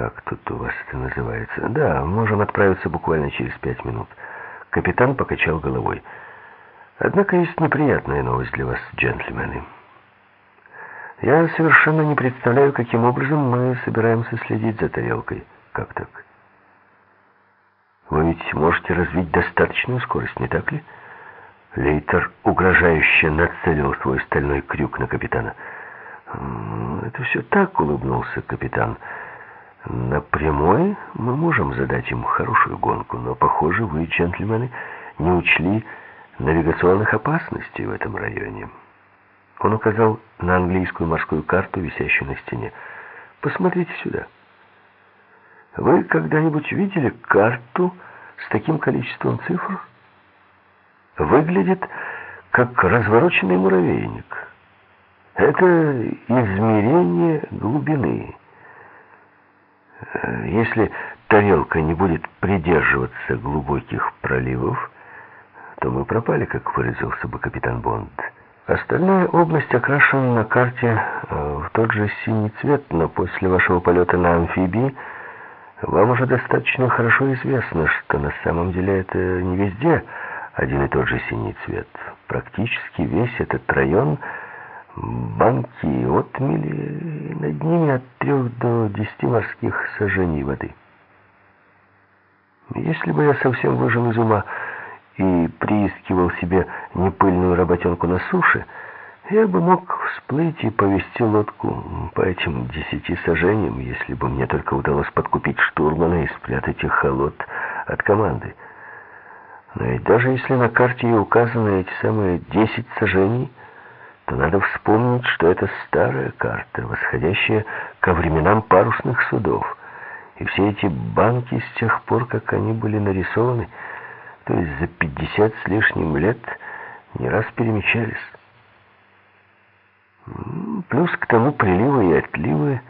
как тут у вас это называется? Да, можем отправиться буквально через пять минут. Капитан покачал головой. Однако есть неприятная новость для вас, джентльмены. Я совершенно не представляю, каким образом мы собираемся следить за тарелкой. Как так? Вы ведь можете развить достаточную скорость, не так ли? Лейтер угрожающе нацелил свой стальной крюк на капитана. «Это все так», — улыбнулся капитан. «На прямой мы можем задать им хорошую гонку, но, похоже, вы, джентльмены, не учли навигационных опасностей в этом районе». Он указал на английскую морскую карту, висящую на стене. «Посмотрите сюда. Вы когда-нибудь видели карту с таким количеством цифр?» Выглядит как развороченный муравейник. Это измерение глубины. Если тарелка не будет придерживаться глубоких проливов, то мы пропали, как выразился бы капитан Бонд. Остальная область окрашена на карте э, в тот же синий цвет, но после вашего полета на амфибии вам уже достаточно хорошо известно, что на самом деле это не везде один и тот же синий цвет. Практически весь этот район банки и отмели, над ними от трех до десяти морских сажений воды. Если бы я совсем выжил из ума и приискивал себе непыльную работенку на суше, я бы мог всплыть и повести лодку по этим десяти сажениям, если бы мне только удалось подкупить штурмана и спрятать их холод от команды. Но ведь даже если на карте и указаны эти самые десять сажений, то надо вспомнить, что это старая карта, восходящая ко временам парусных судов. И все эти банки с тех пор, как они были нарисованы, то есть за 50 с лишним лет не раз перемечались. Плюс к тому приливы и отливы,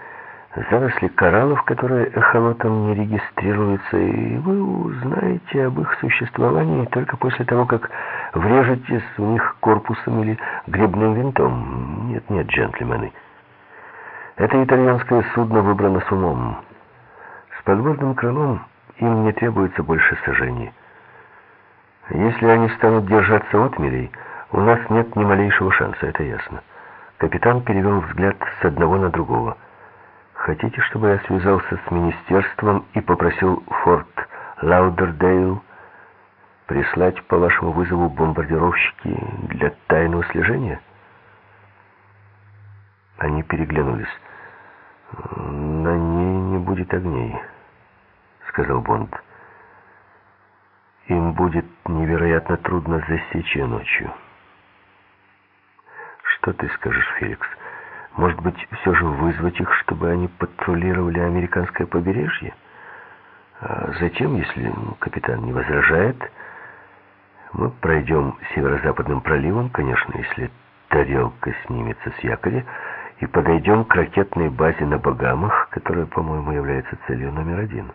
заросли кораллов, которые эхолотом не регистрируются, и вы узнаете об их существовании только после того, как врежетесь в них корпусом или гребным винтом. Нет, нет, джентльмены. Это итальянское судно выбрано с умом. С подводным крылом им не требуется больше сожжений. Если они станут держаться отмелей, у нас нет ни малейшего шанса, это ясно. Капитан перевел взгляд с одного на другого. Хотите, чтобы я связался с министерством и попросил Форт Лаудердейл прислать по вашему вызову бомбардировщики для тайного слежения? Они переглянулись. «На ней не будет огней», — сказал Бонд. «Им будет невероятно трудно засечь ночью». «Что ты скажешь, Феликс?» Может быть, все же вызвать их, чтобы они патрулировали американское побережье? А затем, если капитан не возражает, мы пройдем северо-западным проливом, конечно, если тарелка снимется с якоря, и подойдем к ракетной базе на Багамах, которая, по-моему, является целью номер один.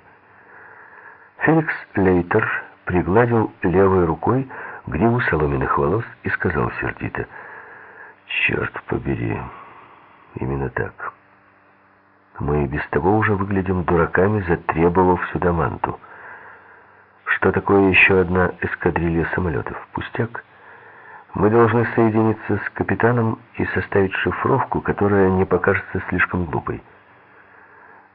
Феликс Лейтер пригладил левой рукой гриву соломенных волос и сказал сердито, «Черт побери!» Именно так. Мы и без того уже выглядим дураками, затребовав сюда манту. Что такое еще одна эскадрилья самолетов? Пустяк. Мы должны соединиться с капитаном и составить шифровку, которая не покажется слишком глупой.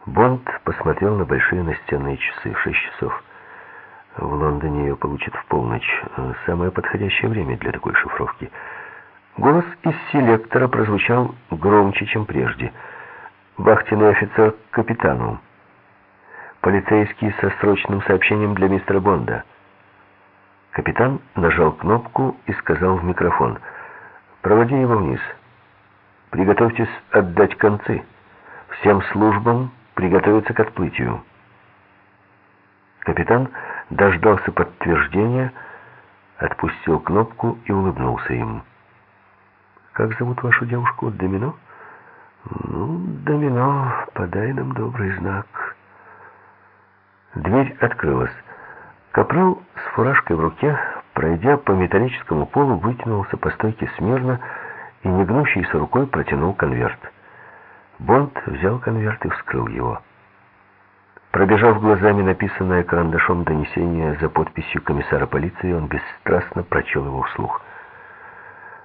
Бонд посмотрел на большие настенные часы. Шесть часов. В Лондоне ее получат в полночь. Самое подходящее время для такой шифровки — Голос из селектора прозвучал громче, чем прежде. Вахтенный офицер к капитану. Полицейский со срочным сообщением для мистера Бонда. Капитан нажал кнопку и сказал в микрофон. «Проводи его вниз. Приготовьтесь отдать концы. Всем службам приготовиться к отплытию». Капитан дождался подтверждения, отпустил кнопку и улыбнулся им. Как зовут вашу девушку? Домино? Ну, Домино, подай нам добрый знак. Дверь открылась. Капрал с фуражкой в руке, пройдя по металлическому полу, вытянулся по стойке смирно и негнущейся рукой протянул конверт. Бонд взял конверт и вскрыл его. Пробежав глазами написанное карандашом донесение за подписью комиссара полиции, он бесстрастно прочел его вслух.